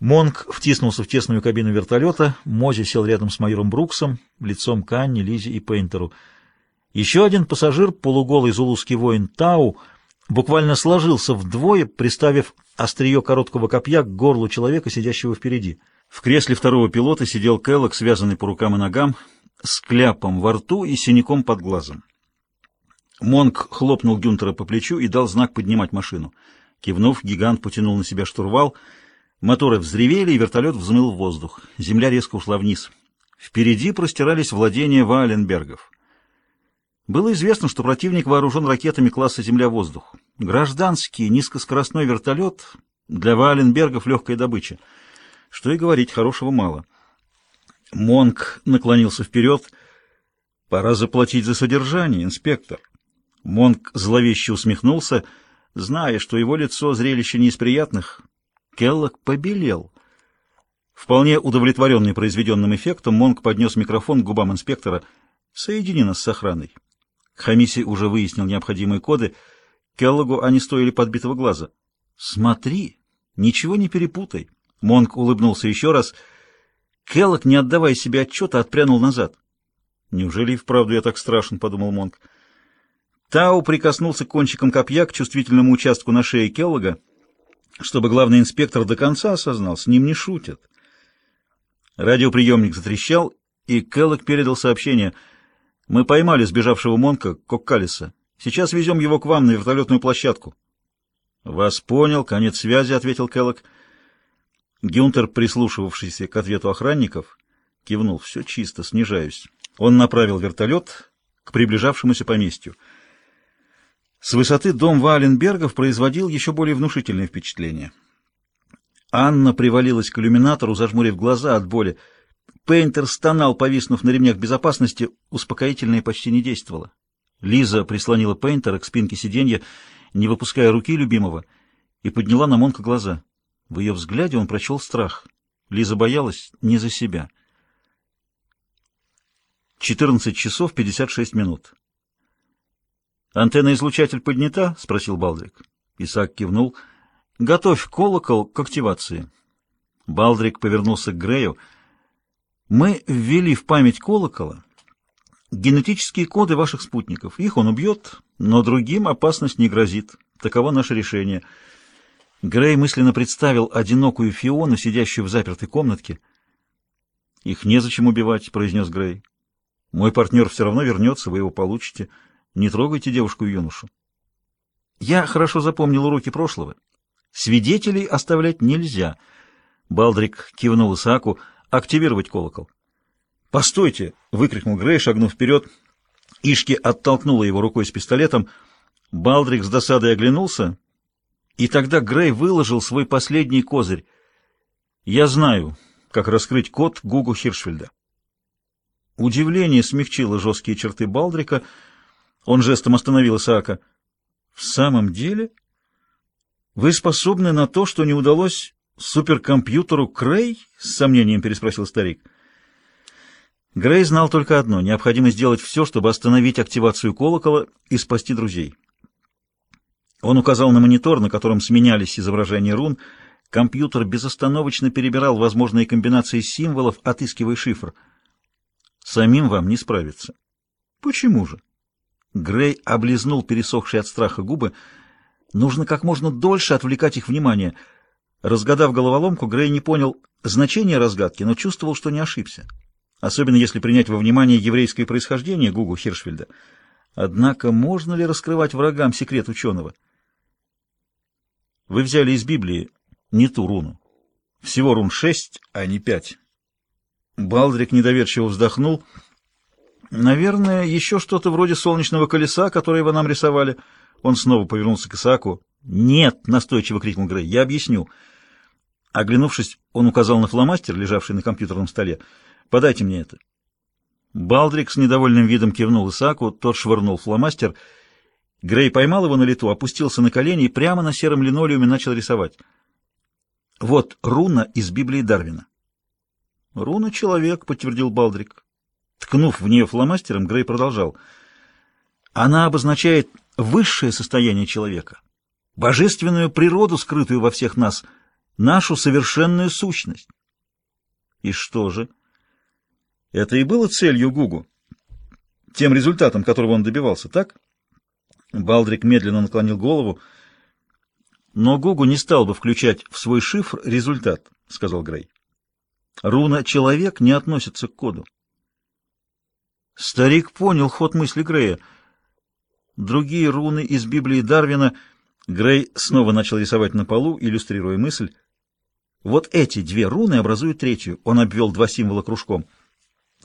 Монк втиснулся в тесную кабину вертолета, Мози сел рядом с майором Бруксом, лицом к Анне, Лизе и Пейнтеру. Еще один пассажир, полуголый зулузский воин Тау, буквально сложился вдвое, приставив острие короткого копья к горлу человека, сидящего впереди. В кресле второго пилота сидел Келлок, связанный по рукам и ногам, с кляпом во рту и синяком под глазом. Монк хлопнул Гюнтера по плечу и дал знак поднимать машину. Кивнув, гигант потянул на себя штурвал — Моторы взревели, и вертолет взмыл в воздух. Земля резко ушла вниз. Впереди простирались владения Валенбергов. Было известно, что противник вооружен ракетами класса «Земля-воздух». Гражданский низкоскоростной вертолет для Валенбергов легкая добыча. Что и говорить, хорошего мало. Монк наклонился вперед. «Пора заплатить за содержание, инспектор». Монк зловеще усмехнулся, зная, что его лицо зрелище не из приятных, Келлок побелел. Вполне удовлетворенный произведенным эффектом, Монк поднес микрофон к губам инспектора. «Соедини нас с охраной». Хамиси уже выяснил необходимые коды. Келлогу они стоили подбитого глаза. «Смотри, ничего не перепутай». Монк улыбнулся еще раз. Келлог, не отдавая себе отчета, отпрянул назад. «Неужели и вправду я так страшен?» — подумал Монк. Тау прикоснулся кончиком копья к чувствительному участку на шее Келлога чтобы главный инспектор до конца осознал, с ним не шутят. Радиоприемник затрещал, и Келлок передал сообщение. «Мы поймали сбежавшего Монка, Коккалиса. Сейчас везем его к вам на вертолетную площадку». «Вас понял. Конец связи», — ответил Келлок. Гюнтер, прислушивавшийся к ответу охранников, кивнул. «Все чисто, снижаюсь». Он направил вертолет к приближавшемуся поместью. С высоты дом Валенбергов производил еще более внушительное впечатление. Анна привалилась к иллюминатору, зажмурив глаза от боли. Пейнтер стонал, повиснув на ремнях безопасности, успокоительное почти не действовало. Лиза прислонила Пейнтера к спинке сиденья, не выпуская руки любимого, и подняла на Монка глаза. В ее взгляде он прочел страх. Лиза боялась не за себя. 14 часов 56 минут. «Антенна-излучатель поднята?» — спросил Балдрик. Исаак кивнул. «Готовь колокол к активации». Балдрик повернулся к Грею. «Мы ввели в память колокола генетические коды ваших спутников. Их он убьет, но другим опасность не грозит. Таково наше решение». Грей мысленно представил одинокую Фиону, сидящую в запертой комнатке. «Их незачем убивать», — произнес Грей. «Мой партнер все равно вернется, вы его получите». Не трогайте девушку и юношу. Я хорошо запомнил уроки прошлого. Свидетелей оставлять нельзя. Балдрик кивнул Исааку. Активировать колокол. «Постойте!» — выкрикнул Грей, шагнув вперед. Ишки оттолкнула его рукой с пистолетом. Балдрик с досадой оглянулся, и тогда Грей выложил свой последний козырь. «Я знаю, как раскрыть код Гугу Хиршфельда». Удивление смягчило жесткие черты Балдрика — он жестом остановил Исаака. «В самом деле? Вы способны на то, что не удалось суперкомпьютеру Крей?» — с сомнением переспросил старик. Грей знал только одно — необходимо сделать все, чтобы остановить активацию колокола и спасти друзей. Он указал на монитор, на котором сменялись изображения рун. Компьютер безостановочно перебирал возможные комбинации символов, отыскивая шифр. «Самим вам не справиться». «Почему же?» Грей облизнул пересохшие от страха губы. Нужно как можно дольше отвлекать их внимание. Разгадав головоломку, Грей не понял значения разгадки, но чувствовал, что не ошибся. Особенно если принять во внимание еврейское происхождение Гугу Хиршфельда. Однако можно ли раскрывать врагам секрет ученого? Вы взяли из Библии не ту руну. Всего рун шесть, а не пять. Балдрик недоверчиво вздохнул — Наверное, еще что-то вроде солнечного колеса, которое вы нам рисовали. Он снова повернулся к Исааку. «Нет!» — настойчиво крикнул Грей. «Я объясню». Оглянувшись, он указал на фломастер, лежавший на компьютерном столе. «Подайте мне это». Балдрик с недовольным видом кивнул Исааку, тот швырнул фломастер. Грей поймал его на лету, опустился на колени и прямо на сером линолеуме начал рисовать. Вот руна из Библии Дарвина. «Руна — человек», — подтвердил Балдрик. Ткнув в нее фломастером, Грей продолжал. Она обозначает высшее состояние человека, божественную природу, скрытую во всех нас, нашу совершенную сущность. И что же? Это и было целью Гугу, тем результатом, которого он добивался, так? Балдрик медленно наклонил голову. Но Гугу не стал бы включать в свой шифр результат, сказал Грей. Руна «человек» не относится к коду. Старик понял ход мысли Грея. Другие руны из Библии Дарвина Грей снова начал рисовать на полу, иллюстрируя мысль. Вот эти две руны образуют третью. Он обвел два символа кружком.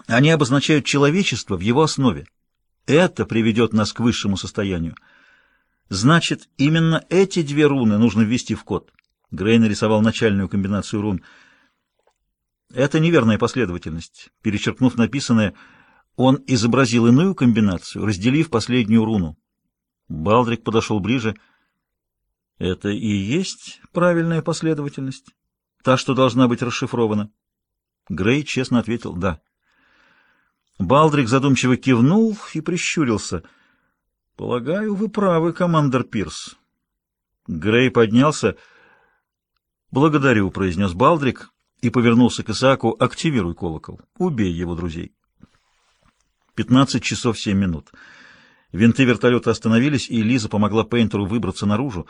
Они обозначают человечество в его основе. Это приведет нас к высшему состоянию. Значит, именно эти две руны нужно ввести в код. Грей нарисовал начальную комбинацию рун. Это неверная последовательность. Перечеркнув написанное, он изобразил иную комбинацию, разделив последнюю руну. Балдрик подошел ближе. Это и есть правильная последовательность? Та, что должна быть расшифрована? Грей честно ответил «да». Балдрик задумчиво кивнул и прищурился. «Полагаю, вы правы, командор Пирс». Грей поднялся. «Благодарю», — произнес Балдрик и повернулся к Исааку. «Активируй колокол. Убей его друзей». Пятнадцать часов семь минут. Винты вертолета остановились, и Лиза помогла Пейнтеру выбраться наружу.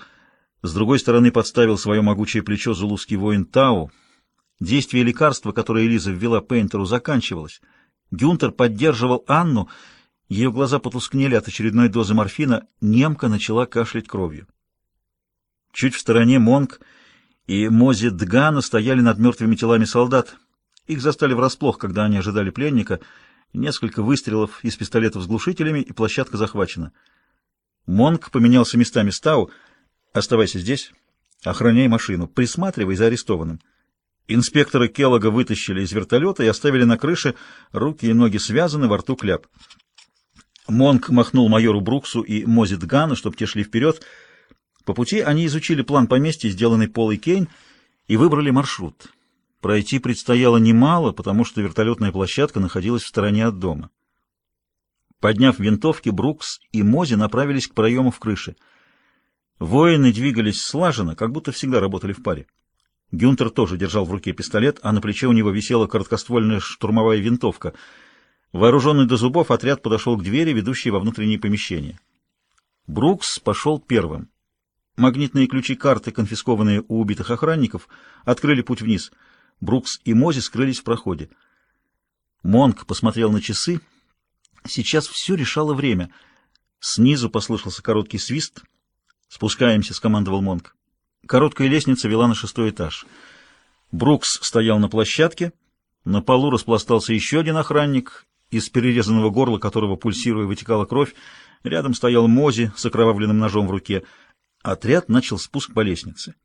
С другой стороны подставил свое могучее плечо зулузский воин Тау. Действие лекарства, которое Лиза ввела Пейнтеру, заканчивалось. Гюнтер поддерживал Анну. Ее глаза потускнели от очередной дозы морфина. Немка начала кашлять кровью. Чуть в стороне Монг и Мози Дгана стояли над мертвыми телами солдат. Их застали врасплох, когда они ожидали пленника. Несколько выстрелов из пистолетов с глушителями, и площадка захвачена. Монг поменялся местами с Тау. «Оставайся здесь. Охраняй машину. Присматривай за арестованным». Инспектора Келлога вытащили из вертолета и оставили на крыше, руки и ноги связаны, во рту кляп. Монк махнул майору Бруксу и Мози Дгану, чтобы те шли вперед. По пути они изучили план поместья, сделанный Полой Кейн, и выбрали маршрут. Пройти предстояло немало, потому что вертолетная площадка находилась в стороне от дома. Подняв винтовки, Брукс и Мози направились к проему в крыше. Воины двигались слаженно, как будто всегда работали в паре. Гюнтер тоже держал в руке пистолет, а на плече у него висела короткоствольная штурмовая винтовка. Вооруженный до зубов, отряд подошел к двери, ведущей во внутреннее помещение. Брукс пошел первым. Магнитные ключи карты, конфискованные у убитых охранников, открыли путь вниз. Брукс и Мози скрылись в проходе. Монк посмотрел на часы. Сейчас все решало время. Снизу послышался короткий свист. «Спускаемся», — скомандовал Монк. Короткая лестница вела на шестой этаж. Брукс стоял на площадке. На полу распластался еще один охранник, из перерезанного горла которого, пульсируя, вытекала кровь. Рядом стоял Мози с окровавленным ножом в руке. Отряд начал спуск по лестнице.